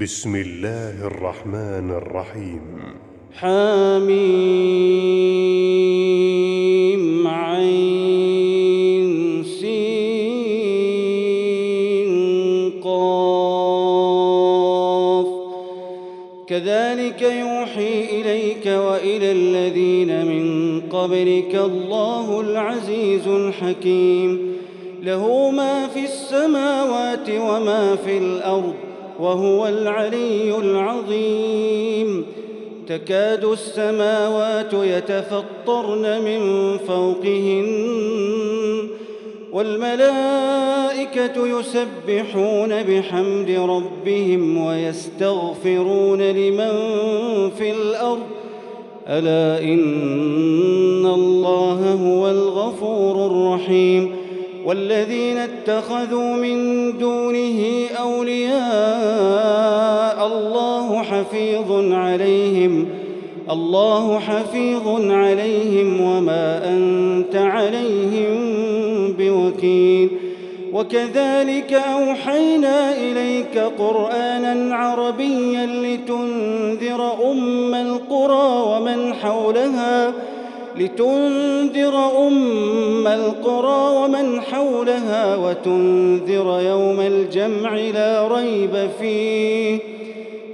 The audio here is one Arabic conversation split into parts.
بسم الله الرحمن الرحيم. حميم عين سين قاف. كذلك يوحي إليك وإلى الذين من قبلك الله العزيز الحكيم. له ما في السماوات وما في الأرض. وهو العلي العظيم. تكاد السماوات يتفطرن من فوقهن والملائكة يسبحون بحمد ربهم ويستغفرون لمن في الأرض. ألا إن الله هو الغفور الرحيم. والذين اتخذوا من دونه أولياء حفيظ عليهم. الله حفيظ عليهم وما أنت عليهم بوكيل. وكذلك أوحينا إليك قرآنا عربيا لتنذر أم القرى ومن حولها لتنذر أم القرى ومن حولها وتنذر يوم الجمع لا ريب فيه.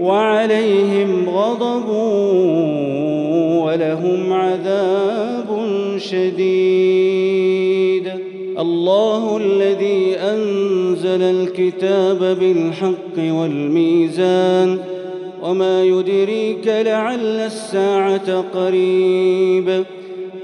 وعليهم غضب ولهم عذاب شديد. الله الذي أنزل الكتاب بالحق والميزان وما يدريك لعل الساعة قريب.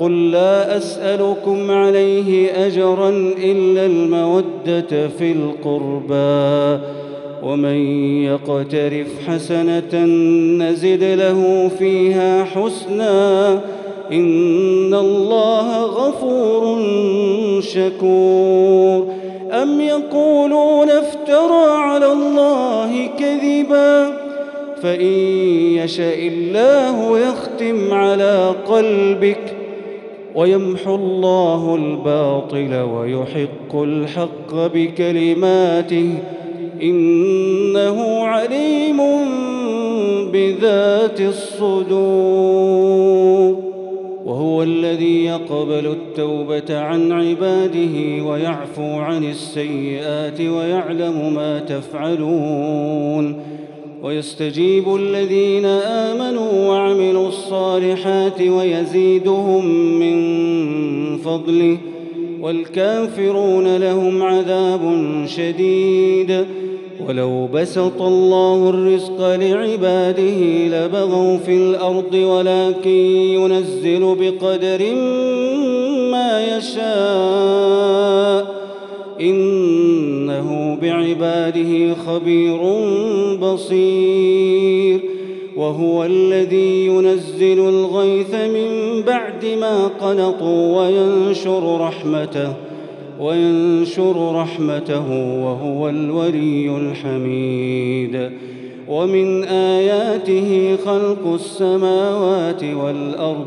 قل لا أسألكم عليه أجرا إلا المودة في القربى. ومن يقترف حسنة نزد له فيها حسنا. إن الله غفور شكور. أم يقولون افترى على الله كذبا؟ فإن يشاء الله يختم على قلبك ويمحو الله الباطل ويحق الحق بكلماته إنه عليم بذات الصدور وهو الذي يقبل التوبة عن عباده ويعفو عن السيئات ويعلم ما تفعلون ويستجيب الذين آمنوا وعملوا الصالحات ويزيدهم من فضله والكافرون لهم عذاب شديد. ولو بسط الله الرزق لعباده لبغوا في الأرض ولكن ينزل بقدر ما يشاء. إنه بعباده خبير بصير. وهو الذي ينزل الغيث من بعد ما قنطوا وينشر رحمته وينشر رحمته وهو الولي الحميد. ومن آياته خلق السماوات والأرض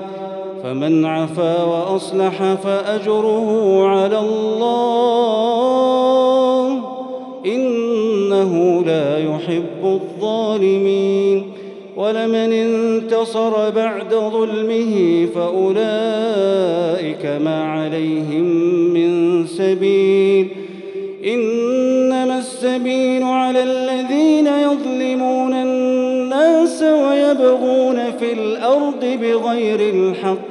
فمن عفا وأصلح فأجره على الله. إنه لا يحب الظالمين. ولمن انتصر بعد ظلمه فأولئك ما عليهم من سبيل. إنما السبيل على الذين يظلمون الناس ويبغون في الأرض بغير الحق.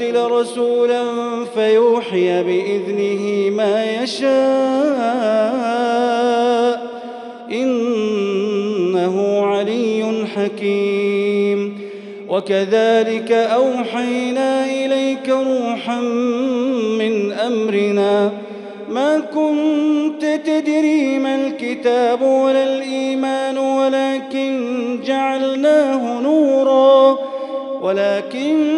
يرسل رسولا فيوحي بإذنه ما يشاء إنه علي حكيم وكذلك أوحينا إليك روحا من أمرنا ما كنت تدري ما الكتاب ولا الإيمان ولكن جعلناه نوراً ولكن